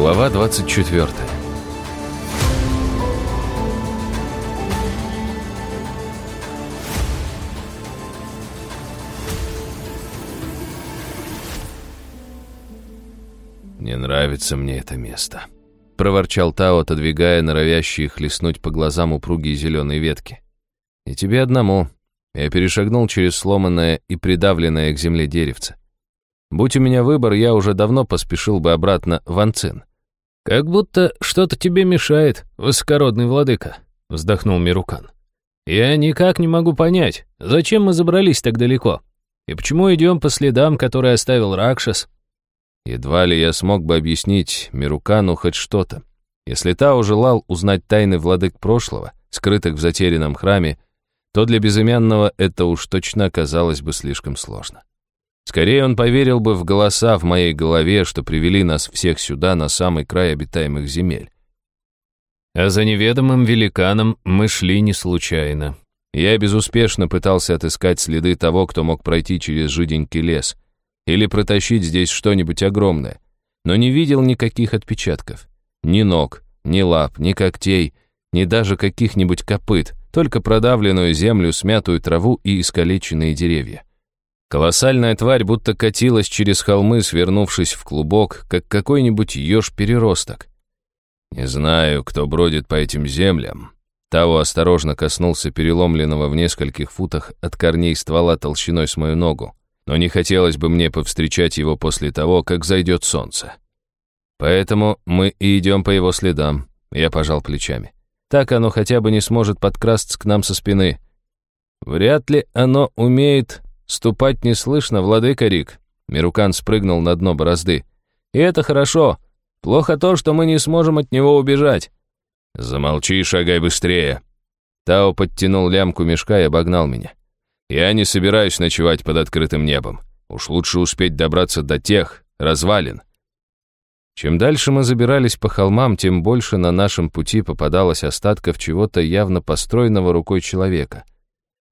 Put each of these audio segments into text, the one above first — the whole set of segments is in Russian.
Глава 24 «Не нравится мне это место», — проворчал Тао, отодвигая норовящие хлестнуть по глазам упругие зеленые ветки. «И тебе одному». Я перешагнул через сломанное и придавленное к земле деревце. Будь у меня выбор, я уже давно поспешил бы обратно в Анцин. «Как будто что-то тебе мешает, высокородный владыка», — вздохнул Мирукан. «Я никак не могу понять, зачем мы забрались так далеко? И почему идем по следам, которые оставил Ракшас?» Едва ли я смог бы объяснить Мирукану хоть что-то. Если Тао желал узнать тайны владык прошлого, скрытых в затерянном храме, то для безымянного это уж точно оказалось бы слишком сложно. Скорее он поверил бы в голоса в моей голове, что привели нас всех сюда, на самый край обитаемых земель. А за неведомым великаном мы шли не случайно. Я безуспешно пытался отыскать следы того, кто мог пройти через жиденький лес или протащить здесь что-нибудь огромное, но не видел никаких отпечатков. Ни ног, ни лап, ни когтей, ни даже каких-нибудь копыт, только продавленную землю, смятую траву и искалеченные деревья. Колоссальная тварь будто катилась через холмы, свернувшись в клубок, как какой-нибудь еж-переросток. Не знаю, кто бродит по этим землям. Тао осторожно коснулся переломленного в нескольких футах от корней ствола толщиной с мою ногу, но не хотелось бы мне повстречать его после того, как зайдет солнце. Поэтому мы и идем по его следам, я пожал плечами. Так оно хотя бы не сможет подкрасться к нам со спины. Вряд ли оно умеет ступать неслышно, владыка Рик. Мирукан спрыгнул на дно борозды. И это хорошо. Плохо то, что мы не сможем от него убежать. Замолчи, шагай быстрее. Тао подтянул лямку мешка и обогнал меня. Я не собираюсь ночевать под открытым небом. Уж лучше успеть добраться до тех, развалин. Чем дальше мы забирались по холмам, тем больше на нашем пути попадалось остатков чего-то явно построенного рукой человека.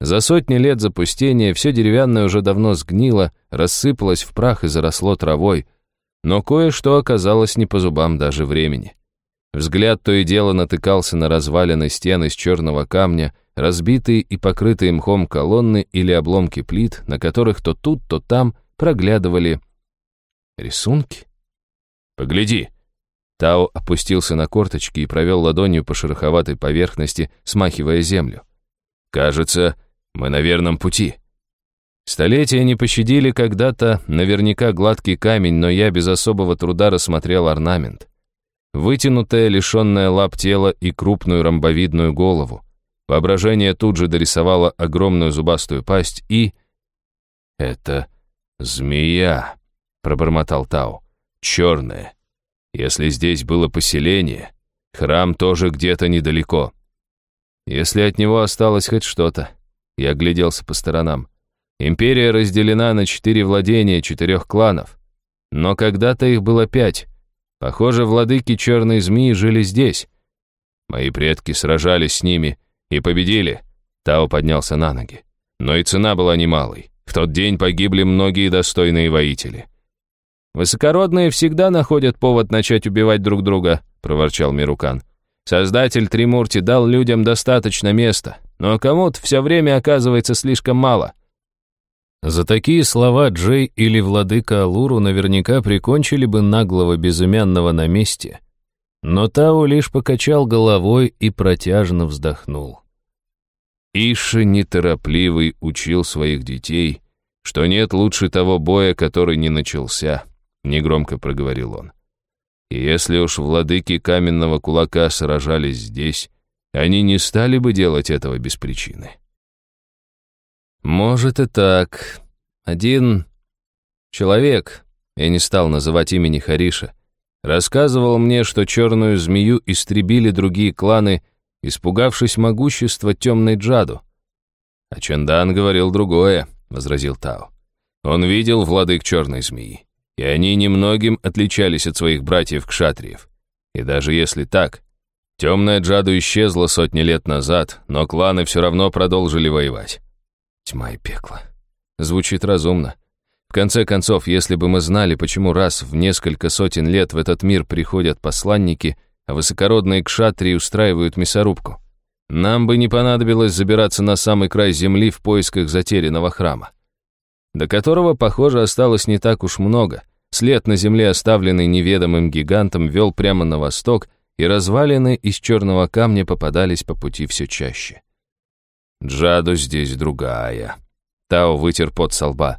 За сотни лет запустения все деревянное уже давно сгнило, рассыпалось в прах и заросло травой, но кое-что оказалось не по зубам даже времени. Взгляд то и дело натыкался на развалины стены из черного камня, разбитые и покрытые мхом колонны или обломки плит, на которых то тут, то там проглядывали рисунки. «Погляди!» Тао опустился на корточки и провел ладонью по шероховатой поверхности, смахивая землю. «Кажется, мы на верном пути». Столетия не пощадили когда-то наверняка гладкий камень, но я без особого труда рассмотрел орнамент. Вытянутое, лишенное лап тело и крупную ромбовидную голову. Воображение тут же дорисовало огромную зубастую пасть и... «Это змея», — пробормотал Тау черное. Если здесь было поселение, храм тоже где-то недалеко. Если от него осталось хоть что-то. Я гляделся по сторонам. Империя разделена на четыре владения четырех кланов. Но когда-то их было пять. Похоже, владыки черной змеи жили здесь. Мои предки сражались с ними и победили. Тао поднялся на ноги. Но и цена была немалой. В тот день погибли многие достойные воители. «Высокородные всегда находят повод начать убивать друг друга», — проворчал Мирукан. «Создатель Тримурти дал людям достаточно места, но кому-то все время оказывается слишком мало». За такие слова Джей или владыка Алуру наверняка прикончили бы наглого безымянного на месте. Но Тао лишь покачал головой и протяжно вздохнул. Иша неторопливый учил своих детей, что нет лучше того боя, который не начался негромко проговорил он. И если уж владыки каменного кулака сражались здесь, они не стали бы делать этого без причины. Может и так. Один человек, я не стал называть имени Хариша, рассказывал мне, что черную змею истребили другие кланы, испугавшись могущества темной Джаду. А Чандан говорил другое, возразил Тао. Он видел владык черной змеи и они немногим отличались от своих братьев-кшатриев. И даже если так, темная Джаду исчезла сотни лет назад, но кланы все равно продолжили воевать. Тьма и пекло. Звучит разумно. В конце концов, если бы мы знали, почему раз в несколько сотен лет в этот мир приходят посланники, а высокородные кшатрии устраивают мясорубку, нам бы не понадобилось забираться на самый край земли в поисках затерянного храма, до которого, похоже, осталось не так уж много. След на земле, оставленный неведомым гигантом, вел прямо на восток, и развалины из черного камня попадались по пути все чаще. Джаду здесь другая. Тао вытер пот со лба.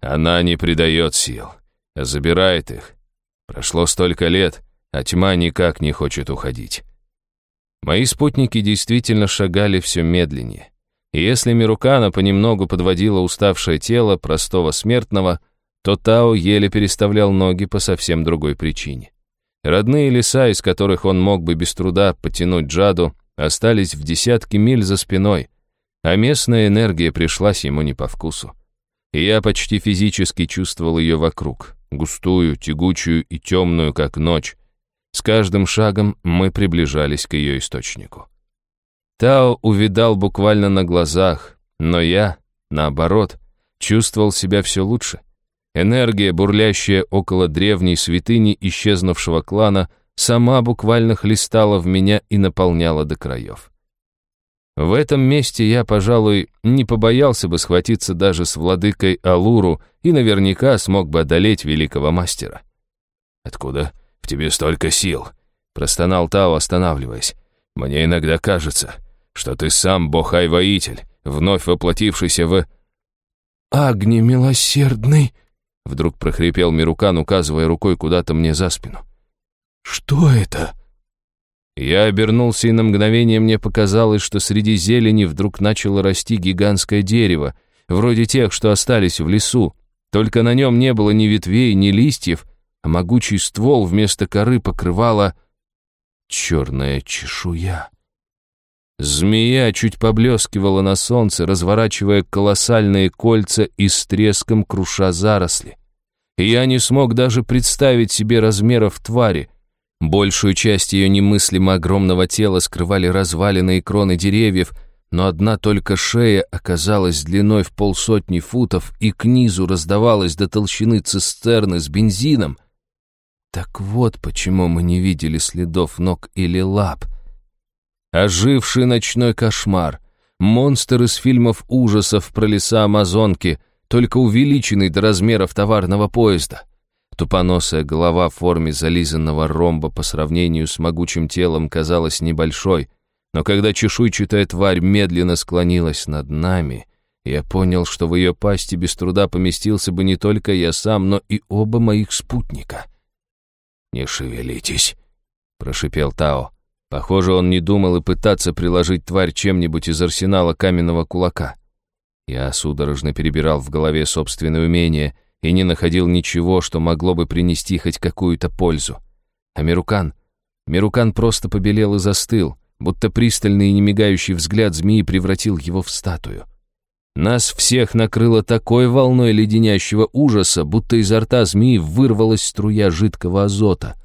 Она не придает сил, а забирает их. Прошло столько лет, а тьма никак не хочет уходить. Мои спутники действительно шагали все медленнее. И если Мирукана понемногу подводила уставшее тело простого смертного, то Тао еле переставлял ноги по совсем другой причине. Родные леса, из которых он мог бы без труда потянуть Джаду, остались в десятки миль за спиной, а местная энергия пришлась ему не по вкусу. И я почти физически чувствовал ее вокруг, густую, тягучую и темную, как ночь. С каждым шагом мы приближались к ее источнику. Тао увидал буквально на глазах, но я, наоборот, чувствовал себя все лучше. Энергия, бурлящая около древней святыни исчезнувшего клана, сама буквально хлестала в меня и наполняла до краев. В этом месте я, пожалуй, не побоялся бы схватиться даже с владыкой Алуру и наверняка смог бы одолеть великого мастера. «Откуда в тебе столько сил?» — простонал Тао, останавливаясь. «Мне иногда кажется, что ты сам бог-ай-воитель, вновь воплотившийся в...» «Агни милосердный!» — вдруг прохрипел Мирукан, указывая рукой куда-то мне за спину. «Что это?» Я обернулся, и на мгновение мне показалось, что среди зелени вдруг начало расти гигантское дерево, вроде тех, что остались в лесу. Только на нем не было ни ветвей, ни листьев, а могучий ствол вместо коры покрывала черная чешуя. Змея чуть поблескивала на солнце, разворачивая колоссальные кольца и с треском круша заросли. Я не смог даже представить себе размеров твари — Большую часть ее немыслимо огромного тела скрывали развалины и кроны деревьев, но одна только шея оказалась длиной в полсотни футов и к низу раздавалась до толщины цистерны с бензином. Так вот почему мы не видели следов ног или лап. Оживший ночной кошмар, монстр из фильмов ужасов про леса Амазонки, только увеличенный до размеров товарного поезда — Тупоносая голова в форме зализанного ромба по сравнению с могучим телом казалась небольшой, но когда чешуйчатая тварь медленно склонилась над нами, я понял, что в ее пасти без труда поместился бы не только я сам, но и оба моих спутника. «Не шевелитесь», — прошипел Тао. Похоже, он не думал и пытаться приложить тварь чем-нибудь из арсенала каменного кулака. Я судорожно перебирал в голове собственные умения — и не находил ничего, что могло бы принести хоть какую-то пользу. А Мирукан? Мирукан просто побелел и застыл, будто пристальный и немигающий взгляд змеи превратил его в статую. Нас всех накрыло такой волной леденящего ужаса, будто изо рта змеи вырвалась струя жидкого азота.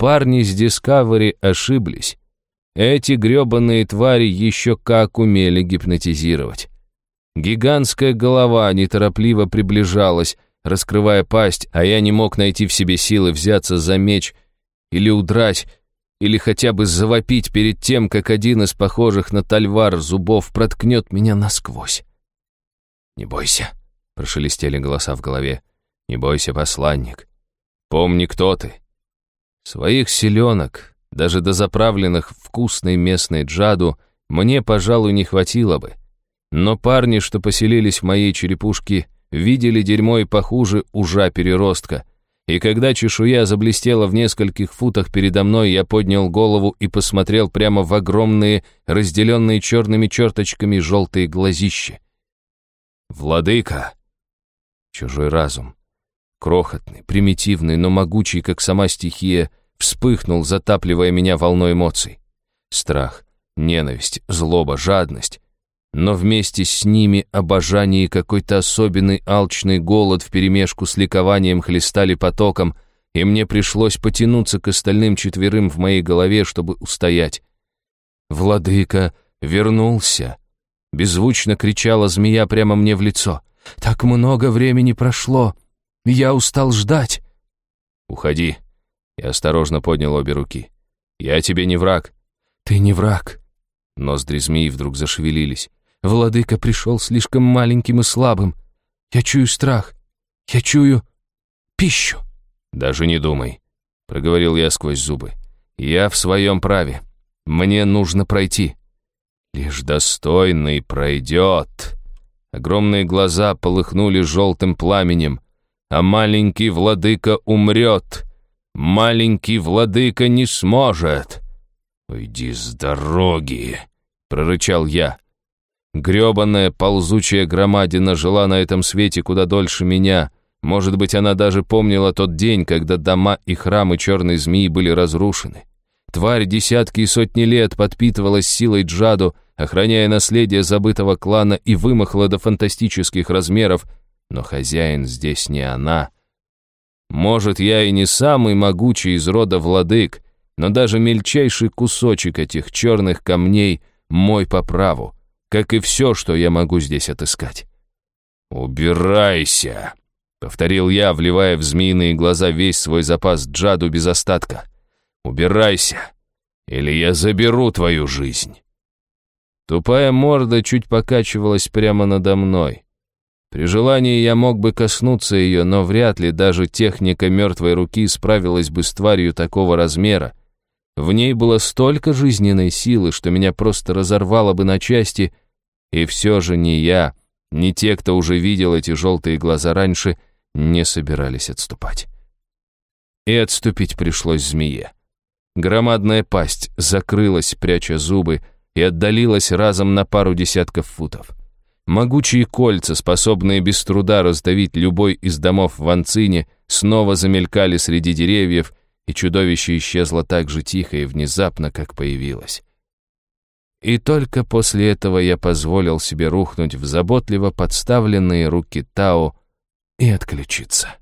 Парни с Discovery ошиблись. Эти грёбаные твари еще как умели гипнотизировать. Гигантская голова неторопливо приближалась, раскрывая пасть, а я не мог найти в себе силы взяться за меч или удрать, или хотя бы завопить перед тем, как один из похожих на тальвар зубов проткнет меня насквозь. «Не бойся», — прошелестели голоса в голове. «Не бойся, посланник. Помни, кто ты». Своих селенок, даже до заправленных вкусной местной джаду, мне, пожалуй, не хватило бы. Но парни, что поселились в моей черепушке, видели дерьмо и похуже ужа переростка. И когда чешуя заблестела в нескольких футах передо мной, я поднял голову и посмотрел прямо в огромные, разделенные черными черточками желтые глазища. «Владыка!» Чужой разум, крохотный, примитивный, но могучий, как сама стихия, вспыхнул, затапливая меня волной эмоций. Страх, ненависть, злоба, жадность но вместе с ними обожание и какой-то особенный алчный голод вперемешку с ликованием хлестали потоком, и мне пришлось потянуться к остальным четверым в моей голове, чтобы устоять. «Владыка вернулся!» Беззвучно кричала змея прямо мне в лицо. Так много времени прошло. Я устал ждать». «Уходи». Я осторожно поднял обе руки. «Я тебе не враг». «Ты не враг». Ноздри змеи вдруг зашевелились. «Владыка пришел слишком маленьким и слабым. Я чую страх. Я чую пищу». «Даже не думай», — проговорил я сквозь зубы. «Я в своем праве. Мне нужно пройти». «Лишь достойный пройдет». Огромные глаза полыхнули желтым пламенем. «А маленький владыка умрет. Маленький владыка не сможет». «Уйди с дороги», — прорычал я. Грёбаная ползучая громадина жила на этом свете куда дольше меня. Может быть, она даже помнила тот день, когда дома и храмы черной змеи были разрушены. Тварь десятки и сотни лет подпитывалась силой Джаду, охраняя наследие забытого клана и вымахла до фантастических размеров, но хозяин здесь не она. Может, я и не самый могучий из рода владык, но даже мельчайший кусочек этих черных камней мой по праву, как и все, что я могу здесь отыскать. «Убирайся!» — повторил я, вливая в змеиные глаза весь свой запас джаду без остатка. Убирайся, или я заберу твою жизнь. Тупая морда чуть покачивалась прямо надо мной. При желании я мог бы коснуться ее, но вряд ли даже техника мертвой руки справилась бы с тварью такого размера. В ней было столько жизненной силы, что меня просто разорвало бы на части, и все же ни я, ни те, кто уже видел эти желтые глаза раньше, не собирались отступать. И отступить пришлось змее. Громадная пасть закрылась, пряча зубы, и отдалилась разом на пару десятков футов. Могучие кольца, способные без труда раздавить любой из домов в Анцине, снова замелькали среди деревьев, и чудовище исчезло так же тихо и внезапно, как появилось. И только после этого я позволил себе рухнуть в заботливо подставленные руки Тао и отключиться.